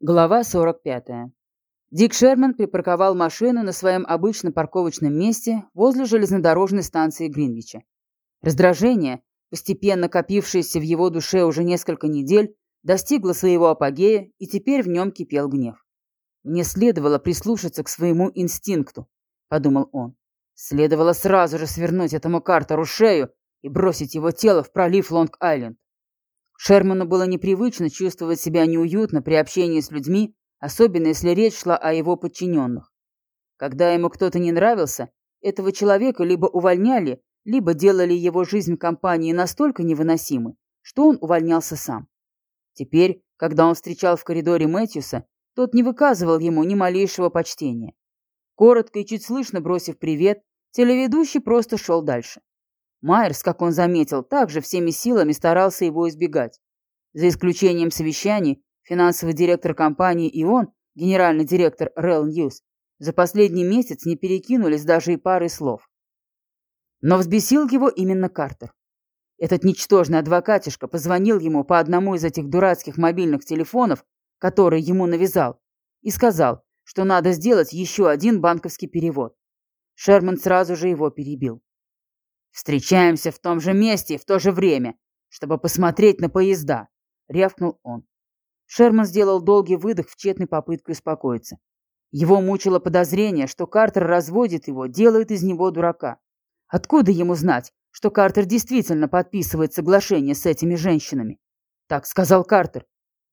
Глава 45. Дик Шерман припарковал машину на своем обычном парковочном месте возле железнодорожной станции Гринвича. Раздражение, постепенно копившееся в его душе уже несколько недель, достигло своего апогея, и теперь в нем кипел гнев. «Мне следовало прислушаться к своему инстинкту», — подумал он. «Следовало сразу же свернуть этому Картеру шею и бросить его тело в пролив Лонг-Айленд. Шерману было непривычно чувствовать себя неуютно при общении с людьми, особенно если речь шла о его подчиненных. Когда ему кто-то не нравился, этого человека либо увольняли, либо делали его жизнь в компании настолько невыносимой, что он увольнялся сам. Теперь, когда он встречал в коридоре Мэтьюса, тот не выказывал ему ни малейшего почтения. Коротко и чуть слышно бросив привет, телеведущий просто шел дальше. Майерс, как он заметил, также всеми силами старался его избегать. За исключением совещаний, финансовый директор компании и он, генеральный директор Rel News, за последний месяц не перекинулись даже и пары слов. Но взбесил его именно Картер. Этот ничтожный адвокатишка позвонил ему по одному из этих дурацких мобильных телефонов, который ему навязал, и сказал, что надо сделать еще один банковский перевод. Шерман сразу же его перебил. «Встречаемся в том же месте и в то же время, чтобы посмотреть на поезда», — рявкнул он. Шерман сделал долгий выдох в тщетной попытке успокоиться. Его мучило подозрение, что Картер разводит его, делает из него дурака. Откуда ему знать, что Картер действительно подписывает соглашение с этими женщинами? Так сказал Картер.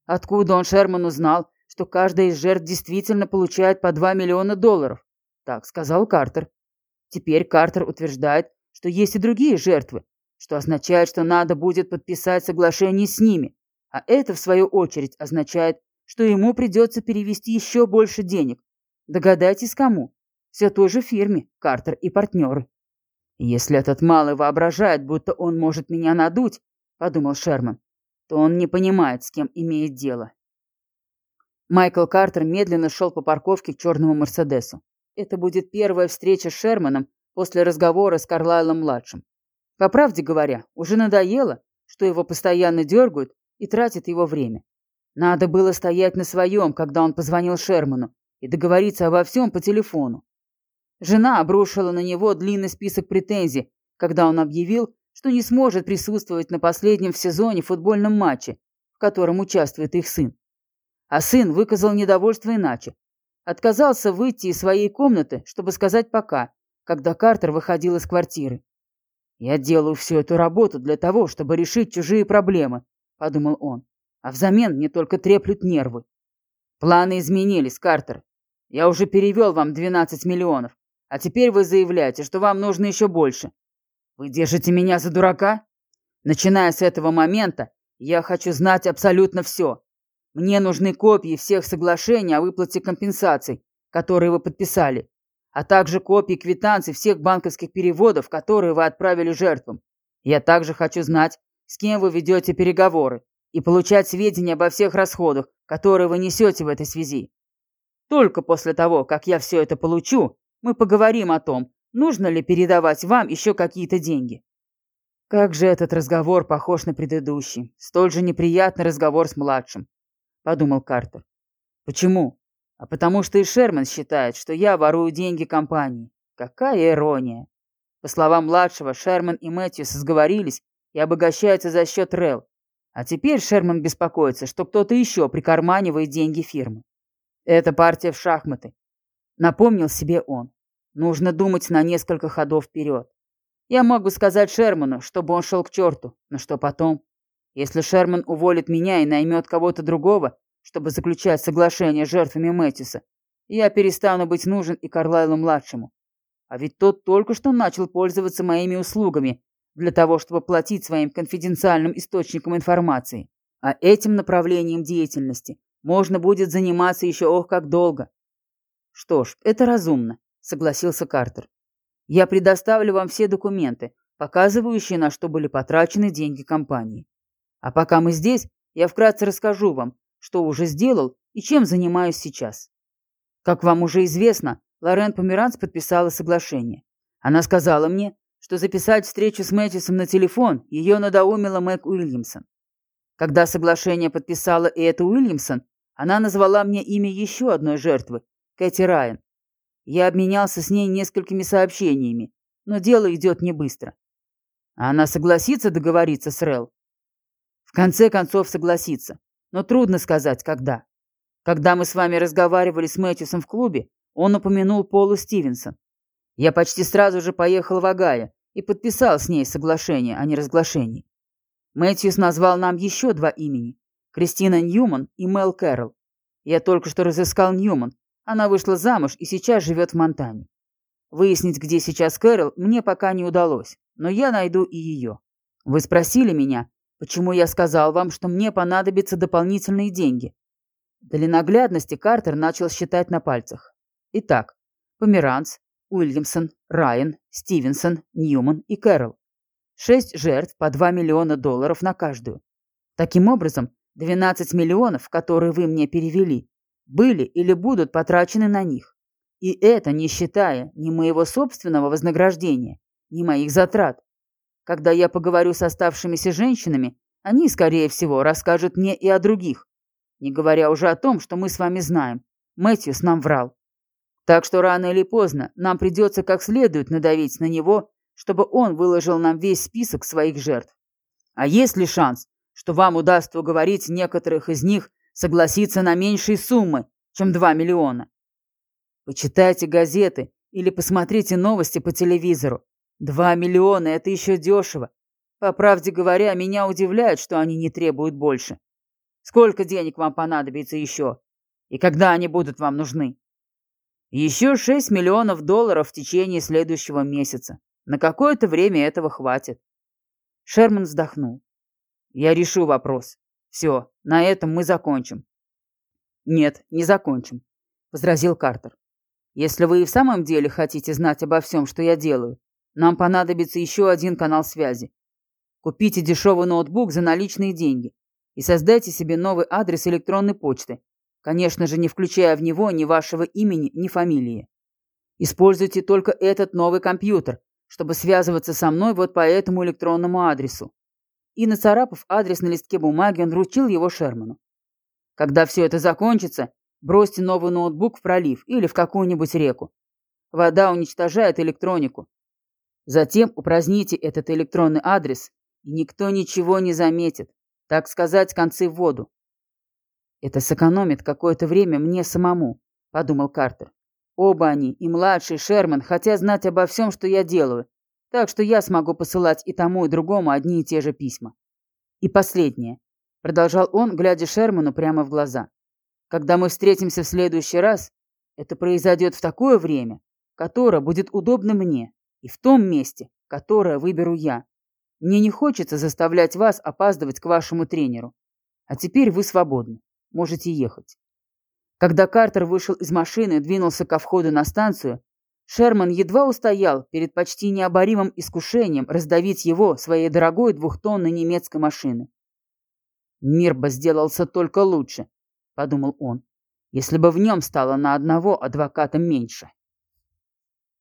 Откуда он Шерман узнал, что каждая из жертв действительно получает по 2 миллиона долларов? Так сказал Картер. Теперь Картер утверждает, что есть и другие жертвы, что означает, что надо будет подписать соглашение с ними, а это, в свою очередь, означает, что ему придется перевести еще больше денег. Догадайтесь, кому? Все той же фирме, Картер и партнеры. «Если этот малый воображает, будто он может меня надуть», — подумал Шерман, то он не понимает, с кем имеет дело. Майкл Картер медленно шел по парковке к черному Мерседесу. Это будет первая встреча с Шерманом после разговора с Карлайлом-младшим. По правде говоря, уже надоело, что его постоянно дергают и тратят его время. Надо было стоять на своем, когда он позвонил Шерману, и договориться обо всем по телефону. Жена обрушила на него длинный список претензий, когда он объявил, что не сможет присутствовать на последнем в сезоне футбольном матче, в котором участвует их сын. А сын выказал недовольство иначе. Отказался выйти из своей комнаты, чтобы сказать «пока», когда Картер выходил из квартиры. «Я делаю всю эту работу для того, чтобы решить чужие проблемы», — подумал он. «А взамен мне только треплют нервы». «Планы изменились, Картер. Я уже перевел вам 12 миллионов, а теперь вы заявляете, что вам нужно еще больше. Вы держите меня за дурака? Начиная с этого момента, я хочу знать абсолютно все. Мне нужны копии всех соглашений о выплате компенсаций, которые вы подписали а также копии квитанций всех банковских переводов, которые вы отправили жертвам. Я также хочу знать, с кем вы ведете переговоры, и получать сведения обо всех расходах, которые вы несете в этой связи. Только после того, как я все это получу, мы поговорим о том, нужно ли передавать вам еще какие-то деньги. Как же этот разговор похож на предыдущий, столь же неприятный разговор с младшим, подумал Картер. Почему? А потому что и Шерман считает, что я ворую деньги компании. Какая ирония. По словам младшего, Шерман и Мэтьюс сговорились и обогащаются за счет Рел. А теперь Шерман беспокоится, что кто-то еще прикарманивает деньги фирмы. Это партия в шахматы. Напомнил себе он. Нужно думать на несколько ходов вперед. Я могу сказать Шерману, чтобы он шел к черту, но что потом? Если Шерман уволит меня и наймет кого-то другого, чтобы заключать соглашение с жертвами Мэтиса, я перестану быть нужен и Карлайлу-младшему. А ведь тот только что начал пользоваться моими услугами для того, чтобы платить своим конфиденциальным источникам информации. А этим направлением деятельности можно будет заниматься еще ох как долго. Что ж, это разумно, согласился Картер. Я предоставлю вам все документы, показывающие, на что были потрачены деньги компании. А пока мы здесь, я вкратце расскажу вам, что уже сделал и чем занимаюсь сейчас. Как вам уже известно, Лорен Померанц подписала соглашение. Она сказала мне, что записать встречу с Мэтьюсом на телефон ее надоумила Мэг Уильямсон. Когда соглашение подписала и эта Уильямсон, Она назвала мне имя еще одной жертвы — Кэти Райан. Я обменялся с ней несколькими сообщениями, но дело идет не быстро. Она согласится договориться с Рел? В конце концов согласится, но трудно сказать, когда. Когда мы с вами разговаривали с Мэтьюсом в клубе, он упомянул Полу Стивенсон. Я почти сразу же поехал в Агая и подписал с ней соглашение о неразглашении. Мэтьюс назвал нам еще два имени – Кристина Ньюман и Мел Кэрролл. Я только что разыскал Ньюман. Она вышла замуж и сейчас живет в Монтане. Выяснить, где сейчас Кэрол, мне пока не удалось, но я найду и ее. Вы спросили меня, почему я сказал вам, что мне понадобятся дополнительные деньги. Для наглядности Картер начал считать на пальцах. Итак, Померанц, Уильямсон, Райан, Стивенсон, Ньюман и Кэрол. Шесть жертв по 2 миллиона долларов на каждую. Таким образом, 12 миллионов, которые вы мне перевели, были или будут потрачены на них. И это не считая ни моего собственного вознаграждения, ни моих затрат. Когда я поговорю с оставшимися женщинами, они, скорее всего, расскажут мне и о других. Не говоря уже о том, что мы с вами знаем. Мэтьюс нам врал. Так что рано или поздно нам придется как следует надавить на него, чтобы он выложил нам весь список своих жертв. А есть ли шанс, что вам удастся уговорить некоторых из них согласиться на меньшие суммы, чем 2 миллиона? Почитайте газеты или посмотрите новости по телевизору. Два миллиона – это еще дешево. По правде говоря, меня удивляет, что они не требуют больше. Сколько денег вам понадобится еще? И когда они будут вам нужны? Еще 6 миллионов долларов в течение следующего месяца. На какое-то время этого хватит. Шерман вздохнул. Я решу вопрос. Все, на этом мы закончим. Нет, не закончим, возразил Картер. Если вы и в самом деле хотите знать обо всем, что я делаю, нам понадобится еще один канал связи. Купите дешевый ноутбук за наличные деньги и создайте себе новый адрес электронной почты, конечно же, не включая в него ни вашего имени, ни фамилии. Используйте только этот новый компьютер, чтобы связываться со мной вот по этому электронному адресу. И нацарапав адрес на листке бумаги, он вручил его Шерману. Когда все это закончится, Бросьте новый ноутбук в пролив или в какую-нибудь реку. Вода уничтожает электронику. Затем упраздните этот электронный адрес, и никто ничего не заметит. Так сказать, концы в воду. Это сэкономит какое-то время мне самому, подумал Картер. Оба они, и младший Шерман, хотят знать обо всем, что я делаю, так что я смогу посылать и тому, и другому одни и те же письма. И последнее, продолжал он, глядя Шерману прямо в глаза. Когда мы встретимся в следующий раз, это произойдет в такое время, которое будет удобно мне, и в том месте, которое выберу я. Мне не хочется заставлять вас опаздывать к вашему тренеру. А теперь вы свободны. Можете ехать. Когда Картер вышел из машины и двинулся ко входу на станцию, Шерман едва устоял перед почти необоримым искушением раздавить его своей дорогой двухтонной немецкой машины. Мир бы сделался только лучше, подумал он, если бы в нем стало на одного адвоката меньше.